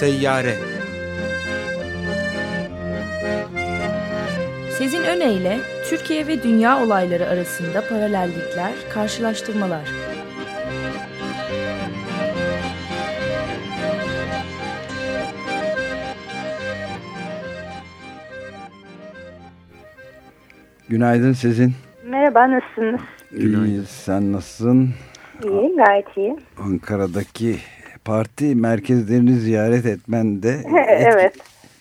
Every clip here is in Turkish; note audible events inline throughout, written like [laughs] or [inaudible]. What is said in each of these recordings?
Seyyare Sezin Öne Türkiye ve dünya olayları arasında paralellikler, karşılaştırmalar. Günaydın Sezin. Merhaba, nasılsınız? İyiyiz, sen nasılsın? İyiyim, gayet iyi. Ankara'daki parti merkezlerini ziyaret etmen de [laughs] evet.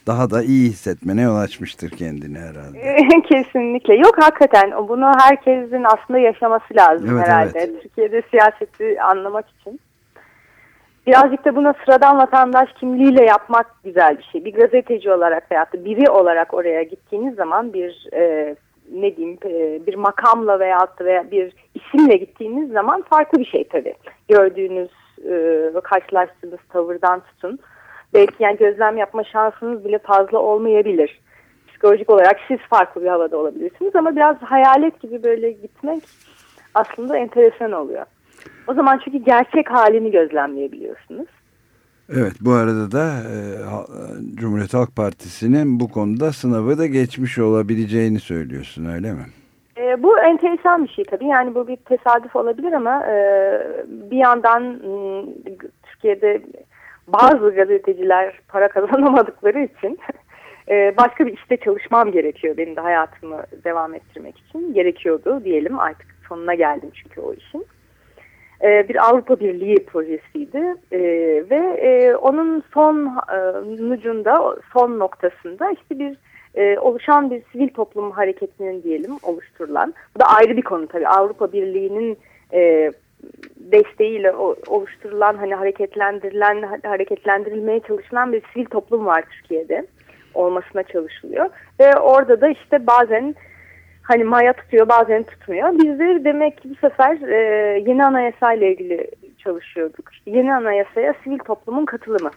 daha da iyi hissetmene yol açmıştır kendini herhalde. [laughs] Kesinlikle. Yok hakikaten bunu herkesin aslında yaşaması lazım evet, herhalde. Evet. Türkiye'de siyaseti anlamak için. Birazcık da buna sıradan vatandaş kimliğiyle yapmak güzel bir şey. Bir gazeteci olarak veyahut da biri olarak oraya gittiğiniz zaman bir e, ne diyeyim e, bir makamla veyahut da veya bir isimle gittiğiniz zaman farklı bir şey tabii. Gördüğünüz e, karşılaştığınız tavırdan tutun. Belki yani gözlem yapma şansınız bile fazla olmayabilir. Psikolojik olarak siz farklı bir havada olabilirsiniz ama biraz hayalet gibi böyle gitmek aslında enteresan oluyor. O zaman çünkü gerçek halini gözlemleyebiliyorsunuz. Evet bu arada da e, Cumhuriyet Halk Partisi'nin bu konuda sınavı da geçmiş olabileceğini söylüyorsun öyle mi? E, bu enteresan bir şey tabii. Yani bu bir tesadüf olabilir ama e, bir yandan m, Türkiye'de bazı gazeteciler para [laughs] kazanamadıkları için e, başka bir işte çalışmam gerekiyor benim de hayatımı devam ettirmek için. Gerekiyordu diyelim artık sonuna geldim çünkü o işin. E, bir Avrupa Birliği projesiydi. E, ve e, onun son e, nucunda, son noktasında işte bir e, oluşan bir sivil toplum hareketinin diyelim oluşturulan, bu da ayrı bir konu tabii Avrupa Birliği'nin e, desteğiyle oluşturulan hani hareketlendirilen hareketlendirilmeye çalışılan bir sivil toplum var Türkiye'de olmasına çalışılıyor ve orada da işte bazen hani maya tutuyor bazen tutmuyor. Biz de demek ki bu sefer e, yeni anayasa ile ilgili çalışıyorduk. İşte yeni anayasaya sivil toplumun katılımı.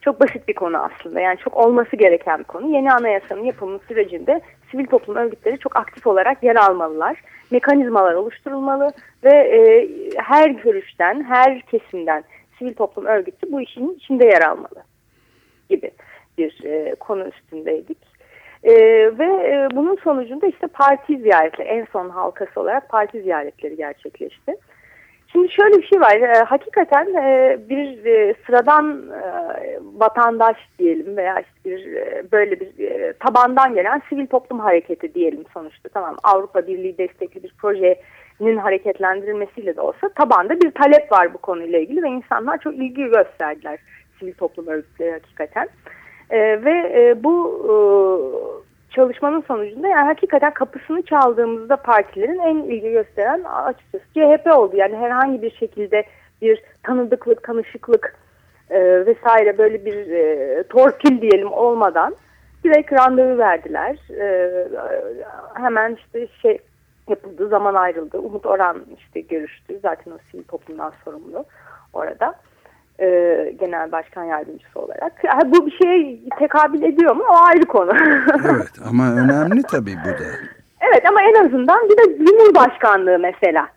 Çok basit bir konu aslında. Yani çok olması gereken bir konu. Yeni anayasanın yapımı sürecinde sivil toplum örgütleri çok aktif olarak yer almalılar. Mekanizmalar oluşturulmalı ve e, her görüşten, her kesimden sivil toplum örgütü bu işin içinde yer almalı gibi bir e, konu üstündeydik. E, ve e, bunun sonucunda işte parti ziyaretleri, en son halkası olarak parti ziyaretleri gerçekleşti. Şimdi şöyle bir şey var, e, hakikaten e, bir e, sıradan e, vatandaş diyelim veya işte bir e, böyle bir e, tabandan gelen sivil toplum hareketi diyelim sonuçta. Tamam Avrupa Birliği destekli bir projenin hareketlendirilmesiyle de olsa tabanda bir talep var bu konuyla ilgili ve insanlar çok ilgi gösterdiler sivil toplum örgütleri hakikaten. E, ve e, bu e, çalışmanın sonucunda yani hakikaten kapısını çaldığımızda partilerin en ilgi gösteren açıkçası CHP oldu. Yani herhangi bir şekilde bir tanıdıklık, tanışıklık e, vesaire böyle bir e, torpil diyelim olmadan direkt randevu verdiler. E, hemen işte şey yapıldı, zaman ayrıldı. Umut Oran işte görüştü. Zaten o sivil toplumdan sorumlu orada e, genel başkan yardımcısı olarak. Yani bu bir şeye tekabül ediyor mu? O ayrı konu. [laughs] evet ama önemli tabii bu da. Evet ama en azından bir de Cumhurbaşkanlığı mesela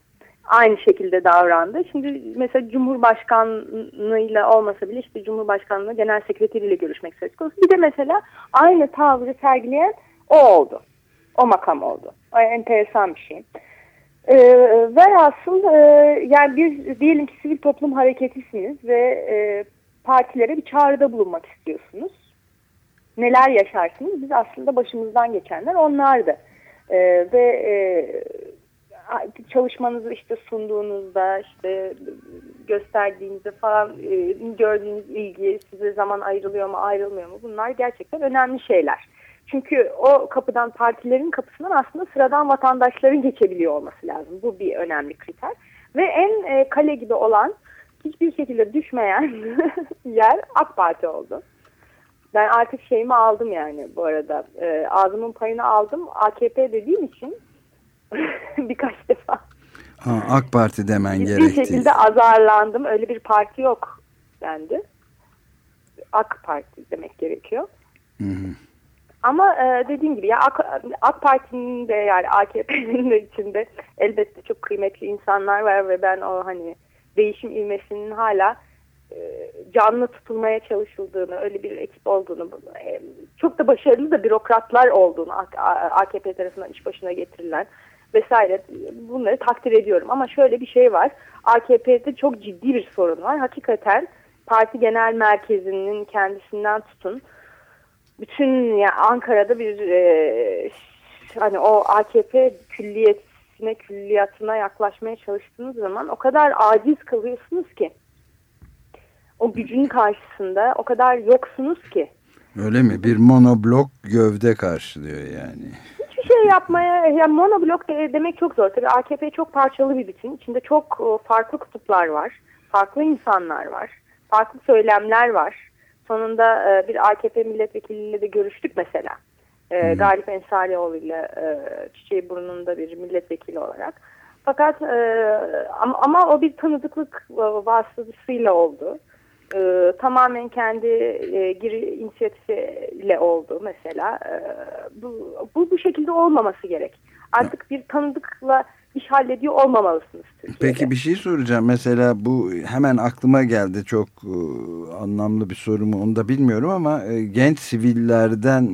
aynı şekilde davrandı. Şimdi mesela Cumhurbaşkanlığıyla olmasa bile işte Cumhurbaşkanlığı genel sekreteriyle görüşmek söz konusu. Bir de mesela aynı tavrı sergileyen o oldu. O makam oldu. O enteresan bir şey. E, velhasıl e, yani bir diyelim ki sivil toplum hareketisiniz ve e, partilere bir çağrıda bulunmak istiyorsunuz. Neler yaşarsınız? Biz aslında başımızdan geçenler onlardı. E, ve e, çalışmanızı işte sunduğunuzda işte gösterdiğinizde falan e, gördüğünüz ilgi size zaman ayrılıyor mu ayrılmıyor mu bunlar gerçekten önemli şeyler. Çünkü o kapıdan partilerin kapısından aslında sıradan vatandaşların geçebiliyor olması lazım. Bu bir önemli kriter. Ve en e, kale gibi olan hiçbir şekilde düşmeyen [laughs] yer AK Parti oldu. Ben artık şeyimi aldım yani bu arada. E, ağzımın payını aldım. AKP dediğim için [laughs] birkaç defa. Ha, AK Parti demen Hiçbir gerekti. Bir şekilde azarlandım. Öyle bir parti yok dendi. AK Parti demek gerekiyor. Hı hı. Ama e, dediğim gibi ya AK, AK Parti'nin de yani AKP'nin de içinde elbette çok kıymetli insanlar var ve ben o hani değişim ilmesinin hala canlı tutulmaya çalışıldığını, öyle bir ekip olduğunu, e, çok da başarılı da bürokratlar olduğunu AKP tarafından iş başına getirilen vesaire bunları takdir ediyorum. Ama şöyle bir şey var. AKP'de çok ciddi bir sorun var. Hakikaten parti genel merkezinin kendisinden tutun bütün yani Ankara'da bir e, hani o AKP külliyetine külliyatına yaklaşmaya çalıştığınız zaman o kadar aciz kalıyorsunuz ki o gücün karşısında o kadar yoksunuz ki. Öyle mi? Bir monoblok gövde karşılıyor yani. Hiçbir şey yapmaya, yani monoblok demek çok zor. Tabii AKP çok parçalı bir bütün. İçinde çok farklı kutuplar var. Farklı insanlar var. Farklı söylemler var. Sonunda e, bir AKP milletvekiliyle de görüştük mesela. E, hmm. Galip Ensarioğlu ile Çiçeği Burnu'nda bir milletvekili olarak. Fakat ama, ama o bir tanıdıklık vasıtasıyla oldu e, tamamen kendi e, giri inisiyatifiyle oldu mesela. E, bu, bu bu şekilde olmaması gerek. Artık bir tanıdıkla iş hallediyor olmamalısınız Türkiye'de. Peki bir şey soracağım. Mesela bu hemen aklıma geldi çok e, anlamlı bir soru mu onu da bilmiyorum ama e, genç sivillerden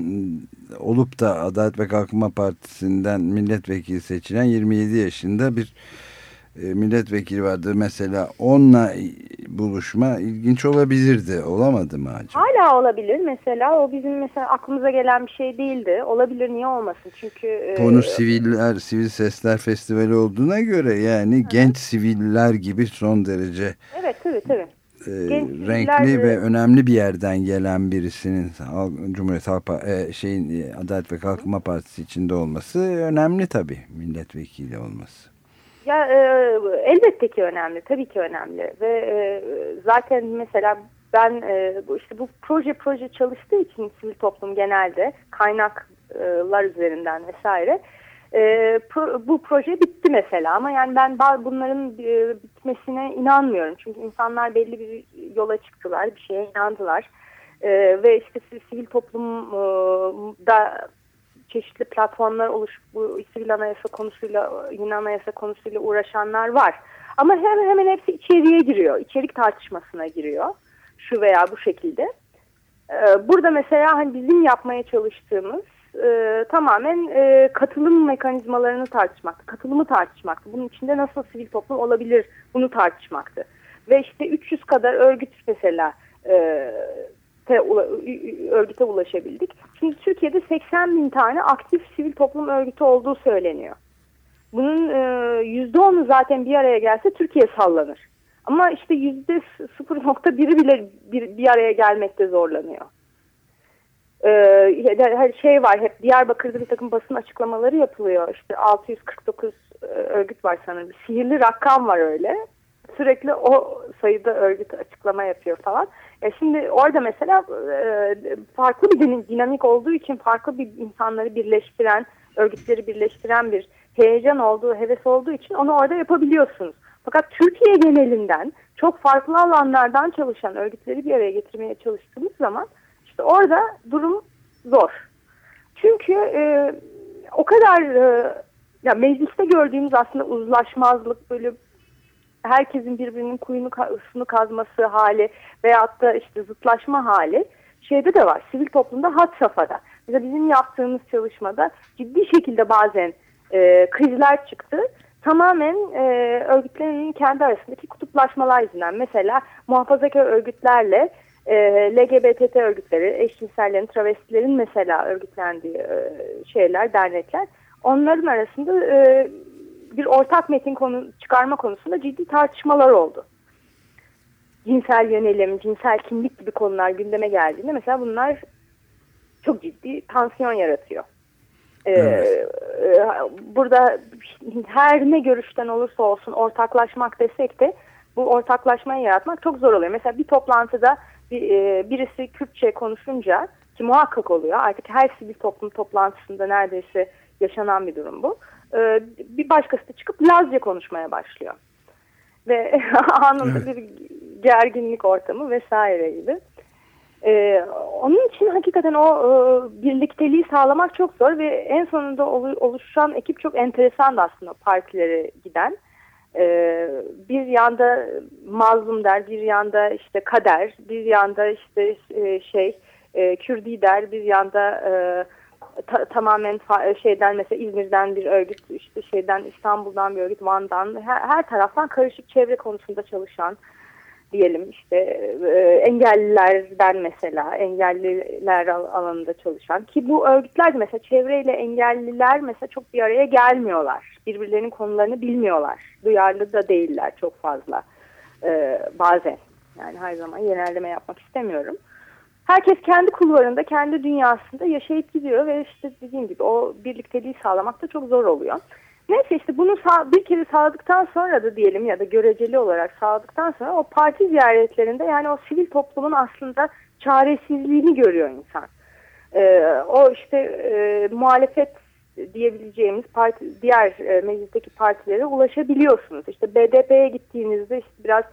olup da Adalet ve Kalkınma Partisi'nden milletvekili seçilen 27 yaşında bir e, milletvekili vardı mesela onunla buluşma ilginç olabilirdi olamadı mı acaba? Hala olabilir mesela o bizim mesela aklımıza gelen bir şey değildi olabilir niye olmasın çünkü e, konu e, siviller sivil sesler festivali olduğuna göre yani hı. genç siviller gibi son derece evet tabii tabii e, renkli ve önemli bir yerden gelen birisinin Cumhuriyet Halk e, şeyin Adalet ve Kalkınma Partisi içinde olması önemli tabii milletvekili olması. Ya e, elbette ki önemli, tabii ki önemli. Ve e, zaten mesela ben e, işte bu proje proje çalıştığı için sivil toplum genelde kaynaklar üzerinden vesaire e, pro, bu proje bitti mesela. Ama yani ben bunların e, bitmesine inanmıyorum. Çünkü insanlar belli bir yola çıktılar, bir şeye inandılar. E, ve işte sivil toplumda çeşitli platformlar oluşup bu sivil anayasa konusuyla, yeni anayasa konusuyla uğraşanlar var. Ama hemen hemen hepsi içeriye giriyor, içerik tartışmasına giriyor şu veya bu şekilde. Ee, burada mesela hani bizim yapmaya çalıştığımız e, tamamen e, katılım mekanizmalarını tartışmaktı, katılımı tartışmaktı. Bunun içinde nasıl sivil toplum olabilir bunu tartışmaktı. Ve işte 300 kadar örgüt mesela e, örgüte ulaşabildik. Şimdi Türkiye'de 80 bin tane aktif sivil toplum örgütü olduğu söyleniyor. Bunun %10'u zaten bir araya gelse Türkiye sallanır. Ama işte %0.1'i bile bir, bir araya gelmekte zorlanıyor. Ee, her şey var hep Diyarbakır'da bir takım basın açıklamaları yapılıyor. İşte 649 örgüt var sanırım. Sihirli rakam var öyle. Sürekli o sayıda örgüt açıklama yapıyor falan. E şimdi orada mesela e, farklı bir dinamik olduğu için farklı bir insanları birleştiren, örgütleri birleştiren bir heyecan olduğu, heves olduğu için onu orada yapabiliyorsunuz. Fakat Türkiye genelinden çok farklı alanlardan çalışan örgütleri bir araya getirmeye çalıştığımız zaman işte orada durum zor. Çünkü e, o kadar e, ya mecliste gördüğümüz aslında uzlaşmazlık böyle herkesin birbirinin kuyunu ısını kazması hali veyahut da işte zıtlaşma hali şeyde de var. Sivil toplumda hat safhada. Mesela bizim yaptığımız çalışmada ciddi şekilde bazen e, krizler çıktı. Tamamen e, örgütlerin kendi arasındaki kutuplaşmalar yüzünden. Mesela muhafazakar örgütlerle e, LGBT örgütleri, eşcinsellerin, travestilerin mesela örgütlendiği e, şeyler, dernekler. Onların arasında e, bir ortak metin konu, çıkarma konusunda ciddi tartışmalar oldu. Cinsel yönelim, cinsel kimlik gibi konular gündeme geldiğinde mesela bunlar çok ciddi tansiyon yaratıyor. Ee, evet. e, burada her ne görüşten olursa olsun ortaklaşmak desek de bu ortaklaşmayı yaratmak çok zor oluyor. Mesela bir toplantıda bir, e, birisi Kürtçe konuşunca ki muhakkak oluyor artık her sivil toplum toplantısında neredeyse yaşanan bir durum bu e, bir başkası da çıkıp Lazca konuşmaya başlıyor. Ve [laughs] anında evet. bir gerginlik ortamı vesaire gibi. Ee, onun için hakikaten o e, birlikteliği sağlamak çok zor ve en sonunda oluşan ekip çok enteresan aslında partilere giden. Ee, bir yanda mazlum der, bir yanda işte kader, bir yanda işte e, şey e, Kürdi der, bir yanda e, ta, tamamen şeyden mesela İzmir'den bir örgüt, işte şeyden İstanbul'dan bir örgüt, Van'dan her, her taraftan karışık çevre konusunda çalışan diyelim işte e, engellilerden mesela engelliler alanında çalışan ki bu örgütler de mesela çevreyle engelliler mesela çok bir araya gelmiyorlar. Birbirlerinin konularını bilmiyorlar. Duyarlı da değiller çok fazla e, bazen. Yani her zaman genelleme yapmak istemiyorum. Herkes kendi kulvarında, kendi dünyasında yaşayıp gidiyor ve işte dediğim gibi o birlikteliği sağlamak da çok zor oluyor. Neyse işte bunu bir kere sağladıktan sonra da diyelim ya da göreceli olarak sağladıktan sonra o parti ziyaretlerinde yani o sivil toplumun aslında çaresizliğini görüyor insan. Ee, o işte e, muhalefet diyebileceğimiz parti, diğer e, meclisteki partilere ulaşabiliyorsunuz. İşte BDP'ye gittiğinizde işte biraz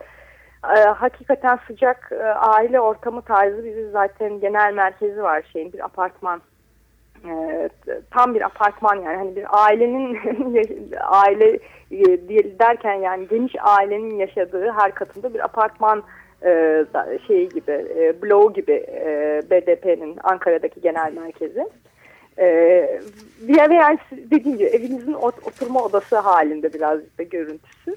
e, hakikaten sıcak e, aile ortamı tarzı bir zaten genel merkezi var şeyin bir apartman e, tam bir apartman yani hani bir ailenin [laughs] aile e, derken yani geniş ailenin yaşadığı her katında bir apartman e, şeyi gibi e, bloğu gibi e, BDP'nin Ankara'daki genel merkezi. E, bir eve yani dediğim gibi evinizin ot oturma odası halinde birazcık da görüntüsü.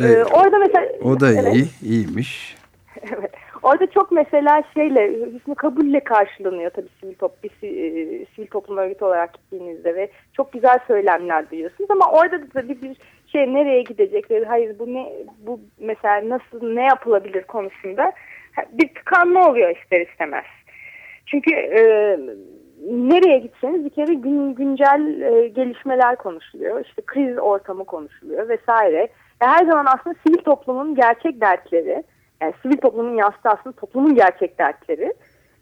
E, evet. E, orada mesela o da evet. iyi, iyiymiş. [laughs] evet. Orada çok mesela şeyle hüsnü kabulle karşılanıyor tabii sivil, top, bir, e, sivil toplum örgütü olarak gittiğinizde ve çok güzel söylemler duyuyorsunuz ama orada da tabii bir şey nereye gidecek ve hayır bu ne bu mesela nasıl ne yapılabilir konusunda bir tıkanma oluyor ister istemez. Çünkü e, nereye gitseniz bir kere gün, güncel e, gelişmeler konuşuluyor. işte kriz ortamı konuşuluyor vesaire. Her zaman aslında sivil toplumun gerçek dertleri yani sivil toplumun yansıtı aslında toplumun gerçek dertleri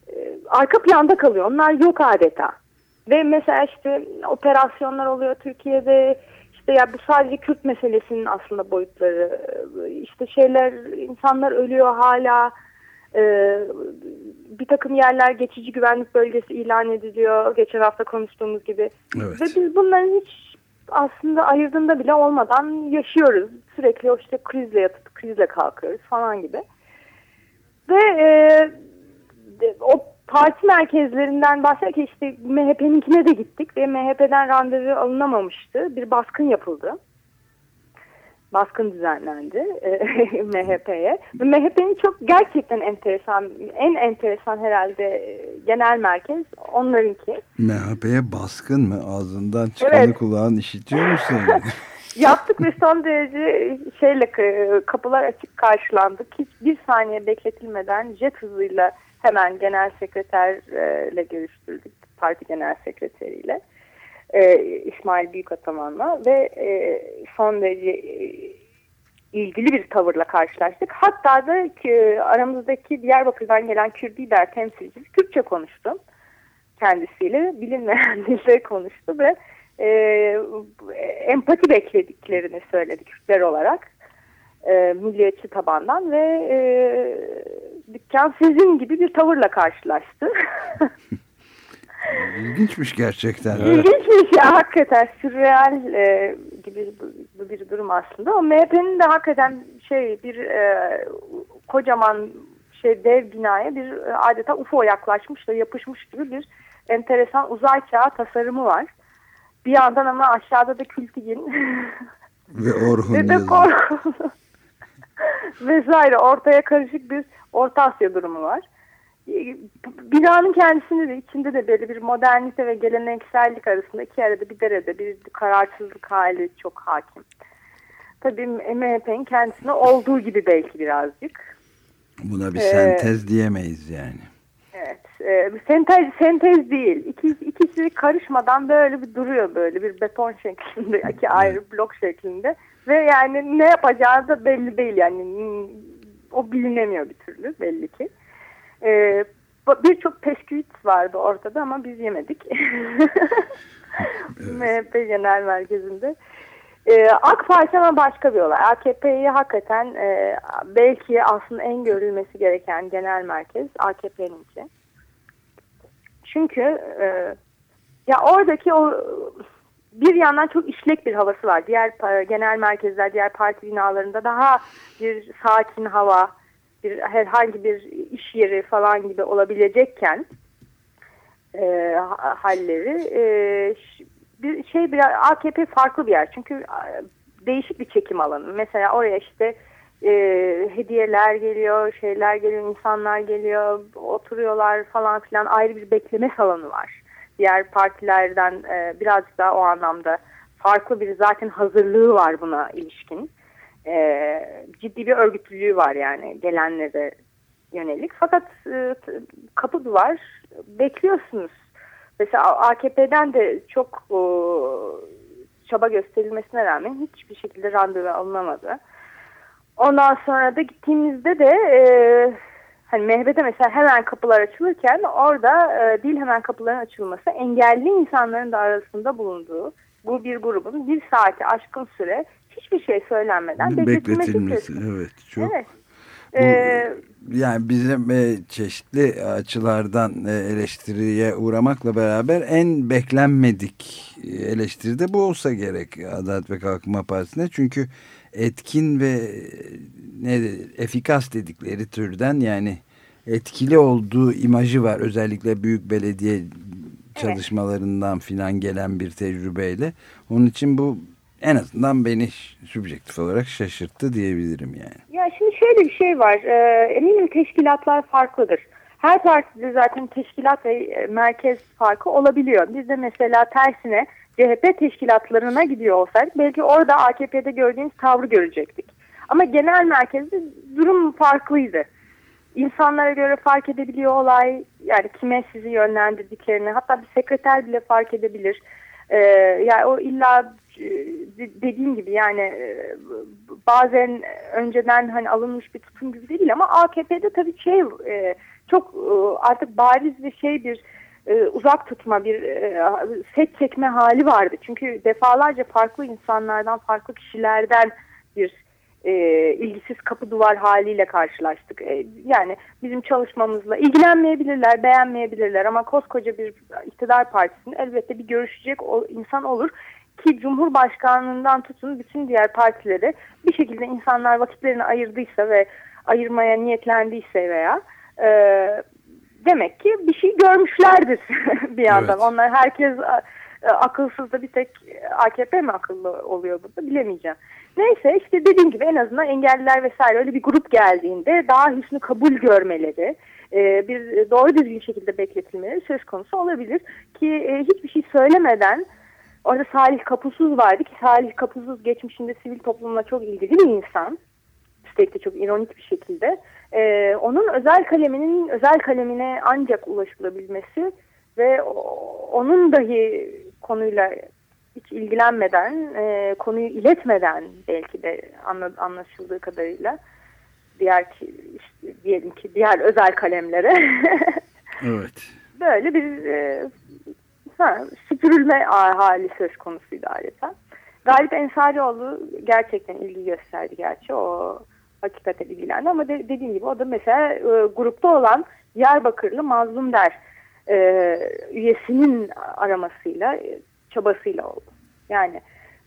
e, arka planda kalıyor. Onlar yok adeta. Ve mesela işte operasyonlar oluyor Türkiye'de işte ya bu sadece Kürt meselesinin aslında boyutları işte şeyler insanlar ölüyor hala ee, bir takım yerler geçici güvenlik bölgesi ilan ediliyor geçen hafta konuştuğumuz gibi evet. ve biz bunların hiç aslında ayırdığında bile olmadan yaşıyoruz sürekli işte krizle yatıp krizle kalkıyoruz falan gibi. Ve e, o parti merkezlerinden bahsederken işte MHP'ninkine de gittik ve MHP'den randevu alınamamıştı. Bir baskın yapıldı. Baskın düzenlendi e, [laughs] MHP'ye. MHP'nin çok gerçekten enteresan, en enteresan herhalde e, genel merkez onlarınki. MHP'ye baskın mı? Ağzından çıkanı evet. kulağın işitiyor musun? [laughs] Yaptık ve son derece şeyle kapılar açık karşılandık. Hiç bir saniye bekletilmeden jet hızıyla hemen genel sekreterle görüştürdük. Parti genel sekreteriyle. E, İsmail Büyükataman'la ve e, son derece e, ilgili bir tavırla karşılaştık. Hatta da ki, aramızdaki Diyarbakır'dan gelen Kürt lider temsilcisi Kürtçe konuştu kendisiyle. Bilinmeyen [laughs] dilde konuştu ve e, empati beklediklerini söyledi Kürtler olarak e, milliyetçi tabandan ve e, dükkan sizin gibi bir tavırla karşılaştı. [laughs] İlginçmiş gerçekten. İlginçmiş ya hakikaten sürreal e, gibi bir, bir durum aslında. O MHP'nin de hakikaten şey bir e, kocaman şey dev binaya bir e, adeta UFO yaklaşmış da yapışmış gibi bir enteresan uzay çağı tasarımı var. Bir yandan ama aşağıda da Kültigin. [laughs] Ve Orhun Ve de Korkun. [laughs] Vesaire ortaya karışık bir Orta Asya durumu var. Binanın kendisinde de içinde de böyle bir modernite ve geleneksellik arasında iki arada bir derede bir kararsızlık hali çok hakim. Tabii MHP'nin kendisine olduğu gibi belki birazcık. Buna bir ee, sentez diyemeyiz yani. Evet. E, sentez, sentez değil. İki, ikisi karışmadan böyle bir duruyor böyle bir beton şeklinde, [laughs] iki ayrı blok şeklinde. Ve yani ne yapacağı da belli değil yani. O bilinemiyor bir türlü belli ki. E, Birçok pesküvit vardı ortada ama biz yemedik. [laughs] MHP Genel Merkezi'nde. Ee, AK Parti ama başka bir olay. AKP'yi hakikaten e, belki aslında en görülmesi gereken genel merkez AKP'ninki. Çünkü e, ya oradaki o bir yandan çok işlek bir havası var. Diğer genel merkezler, diğer parti binalarında daha bir sakin hava, bir herhangi bir iş yeri falan gibi olabilecekken e, halleri e, bir şey bir AKP farklı bir yer. Çünkü değişik bir çekim alanı. Mesela oraya işte e, hediyeler geliyor, şeyler geliyor, insanlar geliyor, oturuyorlar falan filan ayrı bir bekleme salonu var. Diğer partilerden e, birazcık daha o anlamda farklı bir zaten hazırlığı var buna ilişkin. E, ciddi bir örgütlülüğü var yani gelenlere yönelik. Fakat e, kapı duvar bekliyorsunuz. Mesela AKP'den de çok e, çaba gösterilmesine rağmen hiçbir şekilde randevu alınamadı. Ondan sonra da gittiğimizde de e, hani Mehmet'e mesela hemen kapılar açılırken orada e, değil hemen kapıların açılması engelli insanların da arasında bulunduğu bu bir grubun bir saati aşkın süre hiçbir şey söylenmeden bekletilmesi. evet çok. Evet. Bu, ee, yani bizim e, çeşitli açılardan e, eleştiriye uğramakla beraber en beklenmedik eleştiri de bu olsa gerek Adalet ve Kalkınma Partisi'ne. Çünkü etkin ve ne efikas dedikleri türden yani etkili olduğu imajı var. Özellikle büyük belediye çalışmalarından filan gelen bir tecrübeyle. Onun için bu en azından beni subjektif olarak şaşırttı diyebilirim yani. Ya şimdi şöyle bir şey var. Ee, eminim teşkilatlar farklıdır. Her partide zaten teşkilat ve e, merkez farkı olabiliyor. Biz de mesela tersine CHP teşkilatlarına gidiyor olsaydık belki orada AKP'de gördüğümüz tavrı görecektik. Ama genel merkezde durum farklıydı. İnsanlara göre fark edebiliyor olay, yani kime sizi yönlendirdiklerini, hatta bir sekreter bile fark edebilir. Ee, yani o illa e, dediğim gibi yani e, bazen önceden hani alınmış bir tutum gibi değil ama AKP'de tabii şey e, çok artık bariz bir şey bir uzak tutma bir set çekme hali vardı. Çünkü defalarca farklı insanlardan farklı kişilerden bir e, ilgisiz kapı duvar haliyle karşılaştık. E, yani bizim çalışmamızla ilgilenmeyebilirler, beğenmeyebilirler ama koskoca bir iktidar partisinin elbette bir görüşecek o, insan olur ki Cumhurbaşkanlığından tutun bütün diğer partileri bir şekilde insanlar vakitlerini ayırdıysa ve ayırmaya niyetlendiyse veya e, demek ki bir şey görmüşlerdir [laughs] bir yandan. Evet. Onlar herkes e, akılsız da bir tek AKP mi akıllı oluyor burada bilemeyeceğim. Neyse işte dediğim gibi en azından engelliler vesaire öyle bir grup geldiğinde daha hüsnü kabul görmeleri, e, bir doğru düzgün şekilde bekletilmeleri söz konusu olabilir. Ki e, hiçbir şey söylemeden orada Salih Kapusuz vardı ki Salih Kapusuz geçmişinde sivil toplumla çok ilgili bir insan. Üstelik de çok ironik bir şekilde. E, onun özel kaleminin özel kalemine ancak ulaşılabilmesi ve onun dahi konuyla hiç ilgilenmeden, e, konuyu iletmeden belki de anlaşıldığı kadarıyla diğer işte, diyelim ki diğer özel kalemlere [laughs] evet. böyle bir e, ha, süpürülme hali söz konusuydu adeta. Galip Ensarioğlu gerçekten ilgi gösterdi gerçi o hakikaten ilgilendi ama de, dediğim gibi o da mesela e, grupta olan Diyarbakırlı Mazlum Der e, üyesinin aramasıyla çabasıyla oldu. Yani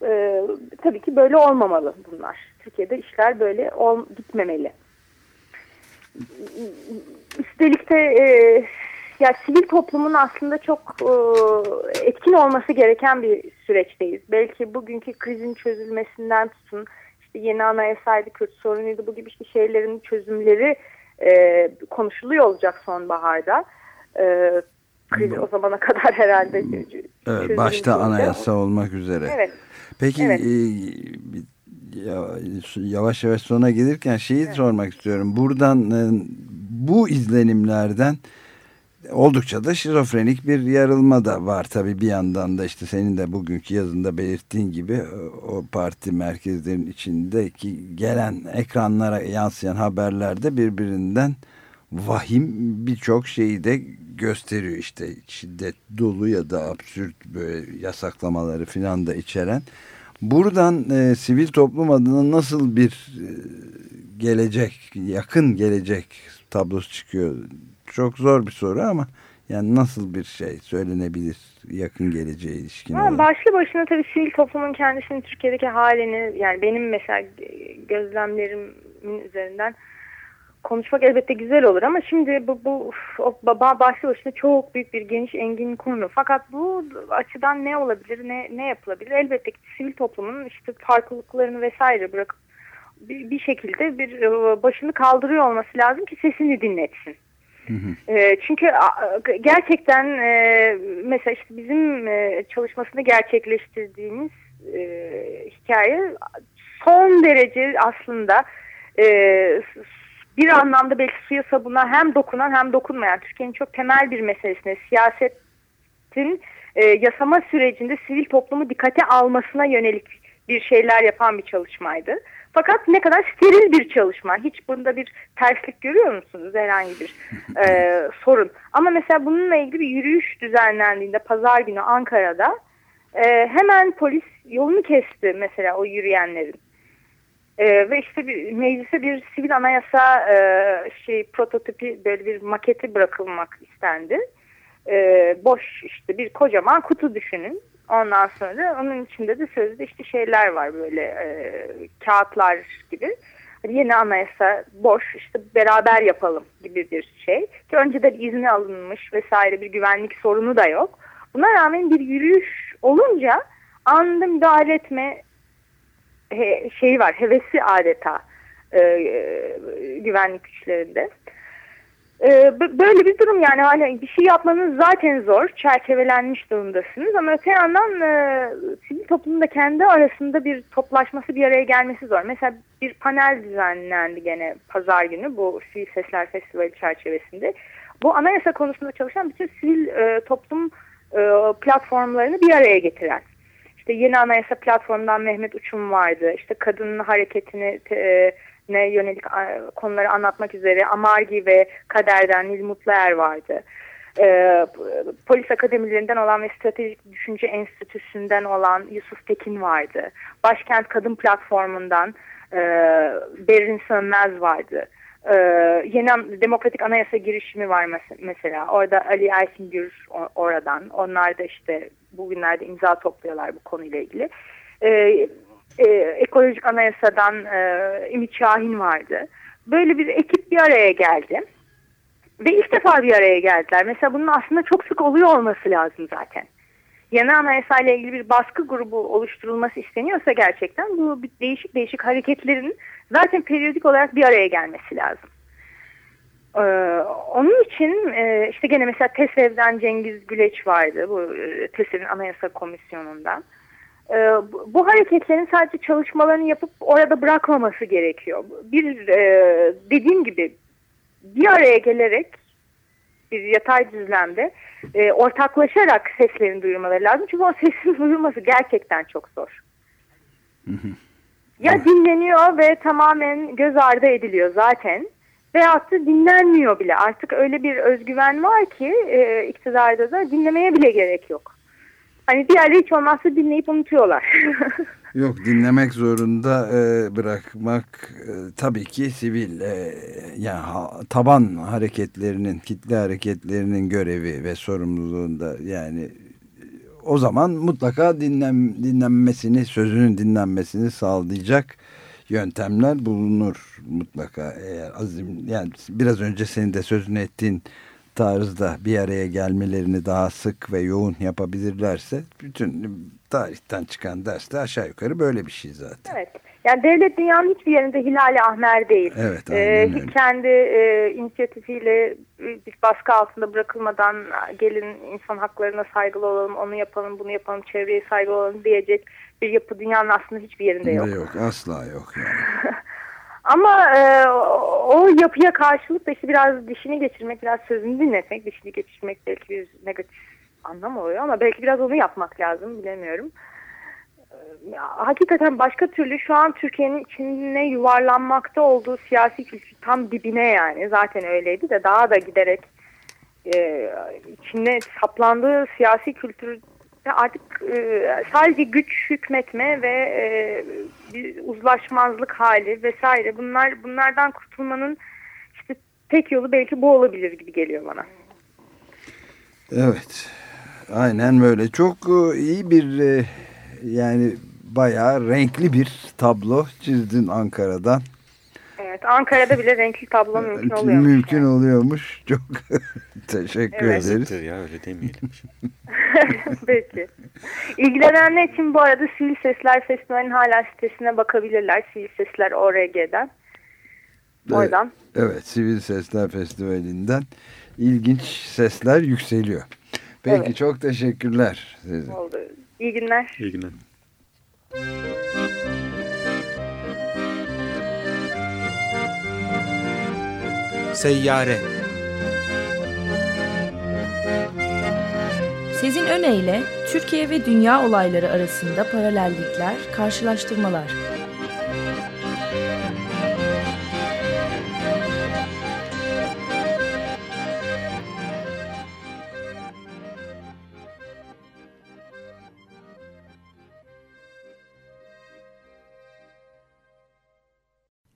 e, tabii ki böyle olmamalı bunlar. Türkiye'de işler böyle ol, gitmemeli. Üstelik de e, ya sivil toplumun aslında çok e, etkin olması gereken bir süreçteyiz. Belki bugünkü krizin çözülmesinden tutun işte yeni anayasaydı, Kürt sorunuydu bu gibi işte şeylerin çözümleri e, konuşuluyor olacak sonbaharda. E, kriz o zamana kadar herhalde Evet, başta anayasa olmak üzere. Evet. Peki evet. E, yavaş yavaş sona gelirken şeyi evet. sormak istiyorum. Buradan e, bu izlenimlerden oldukça da şizofrenik bir yarılma da var tabii bir yandan da işte senin de bugünkü yazında belirttiğin gibi o parti merkezlerinin içindeki gelen ekranlara yansıyan haberlerde birbirinden vahim birçok şeyi de gösteriyor işte şiddet dolu ya da absürt böyle yasaklamaları filan da içeren. Buradan e, sivil toplum adına nasıl bir e, gelecek, yakın gelecek tablosu çıkıyor? Çok zor bir soru ama Yani nasıl bir şey söylenebilir yakın geleceğe ilişkin Ha, başlı başına tabii sivil toplumun kendisinin Türkiye'deki halini yani benim mesela gözlemlerimin üzerinden konuşmak elbette güzel olur ama şimdi bu, bu baba başlı başına çok büyük bir geniş engin konu. Fakat bu açıdan ne olabilir, ne, ne yapılabilir? Elbette ki sivil toplumun işte farklılıklarını vesaire bırakıp bir, bir şekilde bir e, başını kaldırıyor olması lazım ki sesini dinletsin. Hı hı. E, çünkü gerçekten e, mesela işte bizim çalışmasını gerçekleştirdiğimiz hikaye son derece aslında bir anlamda belki suya sabuna hem dokunan hem dokunmayan Türkiye'nin çok temel bir meselesine siyasetin e, yasama sürecinde sivil toplumu dikkate almasına yönelik bir şeyler yapan bir çalışmaydı. Fakat ne kadar steril bir çalışma. Hiç bunda bir terslik görüyor musunuz? Herhangi bir e, [laughs] sorun. Ama mesela bununla ilgili bir yürüyüş düzenlendiğinde pazar günü Ankara'da e, hemen polis yolunu kesti mesela o yürüyenlerin. Ee, ve işte bir, meclise bir sivil anayasa e, şey prototipi böyle bir maketi bırakılmak istendi. Ee, boş işte bir kocaman kutu düşünün. Ondan sonra onun içinde de sözde işte şeyler var böyle e, kağıtlar gibi. Hani yeni anayasa boş işte beraber yapalım gibi bir şey. Ki önceden izni alınmış vesaire bir güvenlik sorunu da yok. Buna rağmen bir yürüyüş olunca anında müdahale etme he, şeyi var, hevesi adeta e, güvenlik güçlerinde. E, böyle bir durum yani hani bir şey yapmanız zaten zor, çerçevelenmiş durumdasınız ama öte yandan e, sivil toplumun da kendi arasında bir toplaşması, bir araya gelmesi zor. Mesela bir panel düzenlendi gene pazar günü bu Sivil Sesler Festivali çerçevesinde. Bu anayasa konusunda çalışan bütün sivil e, toplum e, platformlarını bir araya getiren işte yeni anayasa platformundan Mehmet Uçum vardı. İşte kadın hareketini e, ne yönelik konuları anlatmak üzere Amargi ve Kader'den Nil Mutluer vardı. E, polis akademilerinden olan ve Stratejik Düşünce Enstitüsü'nden olan Yusuf Tekin vardı. Başkent Kadın Platformu'ndan e, Berin Sönmez vardı. Ee, yeni demokratik anayasa girişimi var mesela. Orada Ali Erkingür oradan. Onlar da işte bugünlerde imza topluyorlar bu konuyla ilgili. Ee, e, ekolojik anayasadan e, Ümit Şahin vardı. Böyle bir ekip bir araya geldi. Ve ilk defa bir araya geldiler. Mesela bunun aslında çok sık oluyor olması lazım zaten. Yeni anayasa ile ilgili bir baskı grubu oluşturulması isteniyorsa gerçekten bu değişik değişik hareketlerin zaten periyodik olarak bir araya gelmesi lazım. Ee, onun için e, işte gene mesela TESEV'den Cengiz Güleç vardı bu e, TESEV'in anayasa komisyonundan. E, bu, bu hareketlerin sadece çalışmalarını yapıp orada bırakmaması gerekiyor. Bir e, dediğim gibi bir araya gelerek bir yatay düzlemde e, ortaklaşarak seslerin duyurmaları lazım. Çünkü o sesin [laughs] duyurması gerçekten çok zor. Ya dinleniyor ve tamamen göz ardı ediliyor zaten veyahut da dinlenmiyor bile. Artık öyle bir özgüven var ki e, iktidarda da dinlemeye bile gerek yok. Hani diğerleri hiç olmazsa dinleyip unutuyorlar. [laughs] Yok dinlemek zorunda e, bırakmak e, tabii ki sivil e, yani ha, taban hareketlerinin kitle hareketlerinin görevi ve sorumluluğunda yani o zaman mutlaka dinlen, dinlenmesini sözünün dinlenmesini sağlayacak yöntemler bulunur mutlaka. Eğer azim yani biraz önce senin de sözünü ettiğin tarzda bir araya gelmelerini daha sık ve yoğun yapabilirlerse bütün tarihten çıkan derste aşağı yukarı böyle bir şey zaten. Evet. Yani devlet dünyanın hiçbir yerinde hilali ahmer değil. Evet, ee, hiç kendi e, inisiyatifiyle bir baskı altında bırakılmadan gelin insan haklarına saygılı olalım, onu yapalım, bunu yapalım, çevreye saygılı olalım diyecek bir yapı dünyanın aslında hiçbir yerinde yok. Yok, asla yok yani. [laughs] Ama e, o yapıya karşılık da işte biraz dişini geçirmek, biraz sözünü dinletmek, dişini geçirmek belki bir negatif anlam oluyor ama belki biraz onu yapmak lazım bilemiyorum. E, hakikaten başka türlü şu an Türkiye'nin içine yuvarlanmakta olduğu siyasi kültür tam dibine yani zaten öyleydi de daha da giderek e, içine saplandığı siyasi kültür artık e, sadece güç hükmetme ve e, bir uzlaşmazlık hali vesaire bunlar bunlardan kurtulmanın işte tek yolu belki bu olabilir gibi geliyor bana. Evet. Aynen böyle. Çok e, iyi bir e, yani bayağı renkli bir tablo çizdin Ankara'dan. Evet, Ankara'da bile renkli tablo [laughs] mümkün oluyor. Mümkün oluyormuş. Çok [laughs] teşekkür Evet. ederiz. Ya öyle demeyelim. [laughs] Peki. İlgilenenler için bu arada Sivil Sesler Festivali'nin hala sitesine bakabilirler. Sivil Sesler ORG'den. Oradan. Evet, Sivil Sesler Festivali'nden ilginç sesler yükseliyor. Peki Evet. çok teşekkürler size. Oldu. İyi günler. İyi günler. Seyyare Sezin Öne Türkiye ve dünya olayları arasında paralellikler, karşılaştırmalar.